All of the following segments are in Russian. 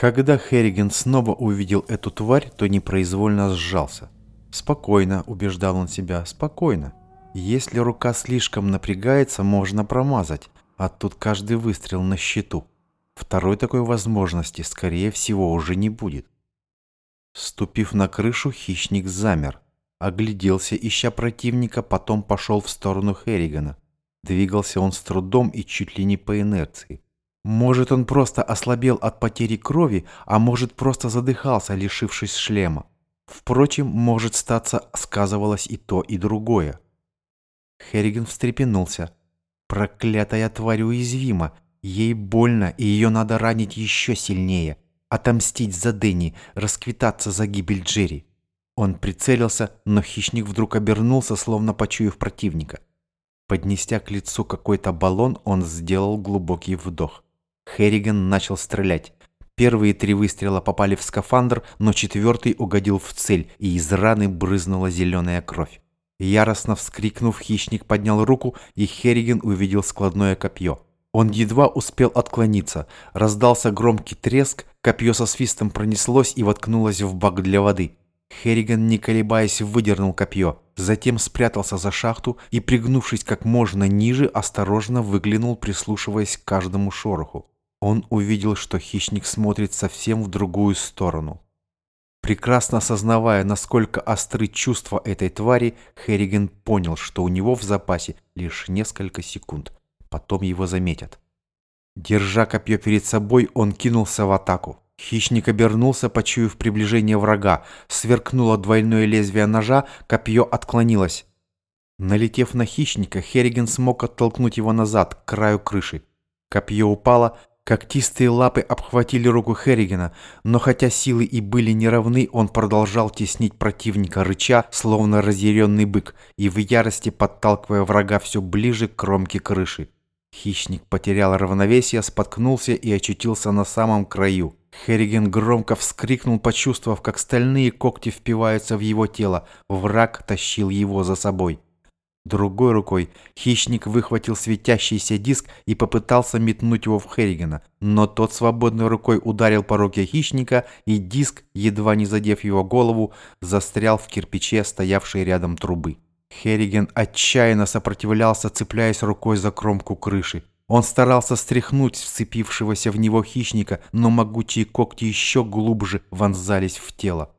Когда Херриген снова увидел эту тварь, то непроизвольно сжался. «Спокойно», — убеждал он себя, — «спокойно. Если рука слишком напрягается, можно промазать, а тут каждый выстрел на счету. Второй такой возможности, скорее всего, уже не будет». Ступив на крышу, хищник замер. Огляделся, ища противника, потом пошел в сторону Херригана. Двигался он с трудом и чуть ли не по инерции. Может, он просто ослабел от потери крови, а может, просто задыхался, лишившись шлема. Впрочем, может статься, сказывалось и то, и другое. Херриген встрепенулся. Проклятая тварь уязвима. Ей больно, и ее надо ранить еще сильнее. Отомстить за Дэнни, расквитаться за гибель Джерри. Он прицелился, но хищник вдруг обернулся, словно почуяв противника. Поднестя к лицу какой-то баллон, он сделал глубокий вдох. Херриган начал стрелять. Первые три выстрела попали в скафандр, но четвертый угодил в цель, и из раны брызнула зеленая кровь. Яростно вскрикнув, хищник поднял руку, и Херриген увидел складное копье. Он едва успел отклониться. Раздался громкий треск, копье со свистом пронеслось и воткнулось в бак для воды. Херриган, не колебаясь, выдернул копье, затем спрятался за шахту и, пригнувшись как можно ниже, осторожно выглянул, прислушиваясь к каждому шороху. Он увидел, что хищник смотрит совсем в другую сторону. Прекрасно осознавая, насколько остры чувства этой твари, Херриген понял, что у него в запасе лишь несколько секунд. Потом его заметят. Держа копье перед собой, он кинулся в атаку. Хищник обернулся, почуяв приближение врага. Сверкнуло двойное лезвие ножа, копье отклонилось. Налетев на хищника, Херриген смог оттолкнуть его назад, к краю крыши. Копье упало, Когтистые лапы обхватили руку Херригена, но хотя силы и были неравны, он продолжал теснить противника, рыча, словно разъяренный бык, и в ярости подталкивая врага все ближе к кромке крыши. Хищник потерял равновесие, споткнулся и очутился на самом краю. Херриген громко вскрикнул, почувствовав, как стальные когти впиваются в его тело. Враг тащил его за собой. Другой рукой хищник выхватил светящийся диск и попытался метнуть его в Херригана, но тот свободной рукой ударил по руке хищника, и диск, едва не задев его голову, застрял в кирпиче, стоявшей рядом трубы. Херриген отчаянно сопротивлялся, цепляясь рукой за кромку крыши. Он старался стряхнуть вцепившегося в него хищника, но могучие когти еще глубже вонзались в тело.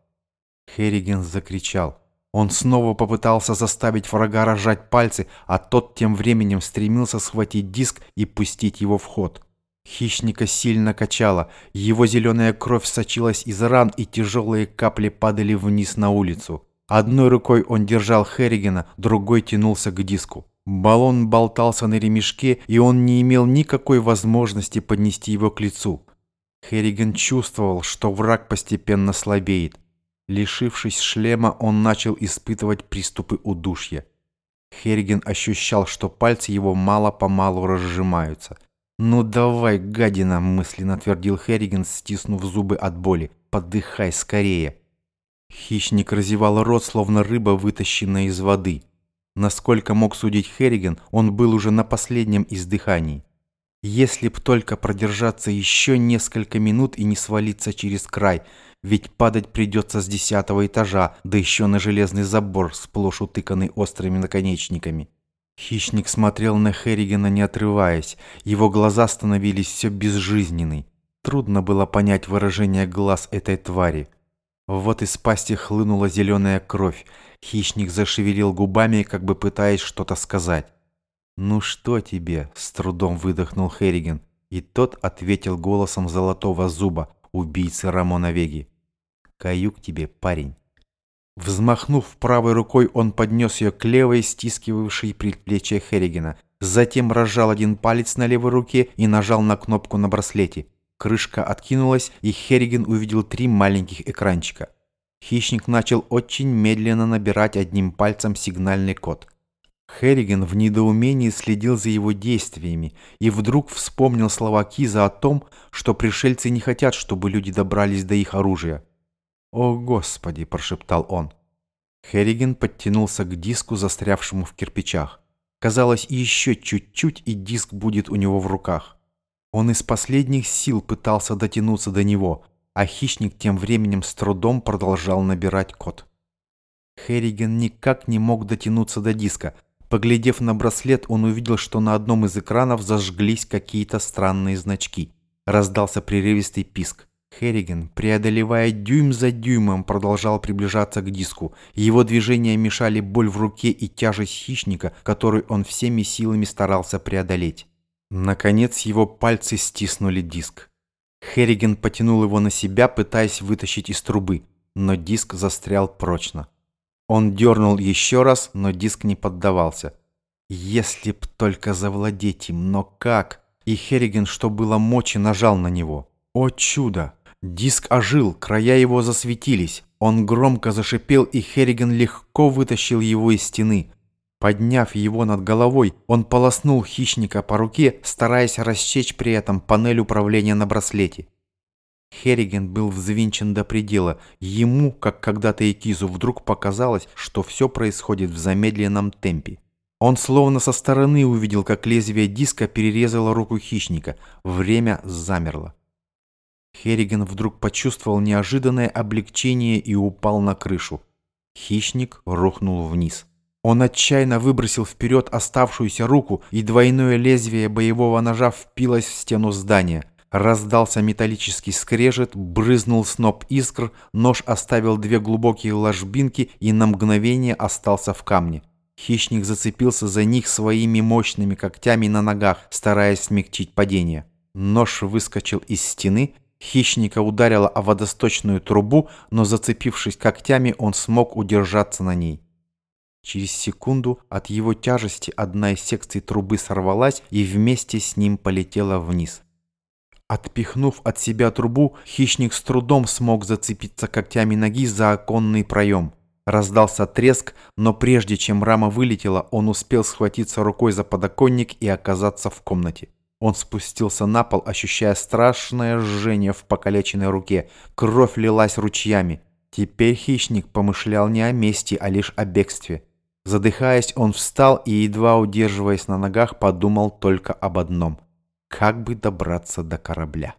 Херриген закричал. Он снова попытался заставить врага разжать пальцы, а тот тем временем стремился схватить диск и пустить его в ход. Хищника сильно качало, его зеленая кровь сочилась из ран, и тяжелые капли падали вниз на улицу. Одной рукой он держал Херригена, другой тянулся к диску. Баллон болтался на ремешке, и он не имел никакой возможности поднести его к лицу. Херриген чувствовал, что враг постепенно слабеет. Лишившись шлема, он начал испытывать приступы удушья. Херриген ощущал, что пальцы его мало-помалу разжимаются. «Ну давай, гадина!» – мысленно твердил Херриген, стиснув зубы от боли. «Подыхай скорее!» Хищник разевал рот, словно рыба, вытащенная из воды. Насколько мог судить Херриген, он был уже на последнем издыхании. Если б только продержаться еще несколько минут и не свалиться через край, ведь падать придется с десятого этажа, да еще на железный забор, сплошь утыканный острыми наконечниками. Хищник смотрел на Херригана, не отрываясь. Его глаза становились все безжизненны. Трудно было понять выражение глаз этой твари. Вот из пасти хлынула зеленая кровь. Хищник зашевелил губами, как бы пытаясь что-то сказать. «Ну что тебе?» – с трудом выдохнул Херриген, и тот ответил голосом золотого зуба, убийцы Рамона Веги. «Каюк тебе, парень». Взмахнув правой рукой, он поднес ее к левой, стискивавшей предплечье Херригена. Затем разжал один палец на левой руке и нажал на кнопку на браслете. Крышка откинулась, и Херриген увидел три маленьких экранчика. Хищник начал очень медленно набирать одним пальцем сигнальный код. Херриген в недоумении следил за его действиями и вдруг вспомнил слова Киза о том, что пришельцы не хотят, чтобы люди добрались до их оружия. «О, Господи!» – прошептал он. Херриген подтянулся к диску, застрявшему в кирпичах. Казалось, еще чуть-чуть, и диск будет у него в руках. Он из последних сил пытался дотянуться до него. а хищник тем временем с трудом продолжал набирать код. Херриген никак не мог дотянуться до диска. Поглядев на браслет, он увидел, что на одном из экранов зажглись какие-то странные значки. Раздался прерывистый писк. Херриген, преодолевая дюйм за дюймом, продолжал приближаться к диску. Его движения мешали боль в руке и тяжесть хищника, которую он всеми силами старался преодолеть. Наконец его пальцы стиснули диск. Херриген потянул его на себя, пытаясь вытащить из трубы, но диск застрял прочно. Он дернул еще раз, но диск не поддавался. Если б только завладеть им, но как? И Херриген, что было мочи, нажал на него. О чудо! Диск ожил, края его засветились. Он громко зашипел, и Херриген легко вытащил его из стены. Подняв его над головой, он полоснул хищника по руке, стараясь рассечь при этом панель управления на браслете. Херриген был взвинчен до предела. Ему, как когда-то и Кизу, вдруг показалось, что все происходит в замедленном темпе. Он словно со стороны увидел, как лезвие диска перерезало руку хищника. Время замерло. Херриген вдруг почувствовал неожиданное облегчение и упал на крышу. Хищник рухнул вниз. Он отчаянно выбросил вперед оставшуюся руку, и двойное лезвие боевого ножа впилось в стену здания. Раздался металлический скрежет, брызнул сноп искр, нож оставил две глубокие ложбинки и на мгновение остался в камне. Хищник зацепился за них своими мощными когтями на ногах, стараясь смягчить падение. Нож выскочил из стены, хищника ударило о водосточную трубу, но зацепившись когтями, он смог удержаться на ней. Через секунду от его тяжести одна из секций трубы сорвалась и вместе с ним полетела вниз. Отпихнув от себя трубу, хищник с трудом смог зацепиться когтями ноги за оконный проем. Раздался треск, но прежде чем рама вылетела, он успел схватиться рукой за подоконник и оказаться в комнате. Он спустился на пол, ощущая страшное жжение в покалеченной руке. Кровь лилась ручьями. Теперь хищник помышлял не о мести, а лишь о бегстве. Задыхаясь, он встал и, едва удерживаясь на ногах, подумал только об одном – как бы добраться до корабля.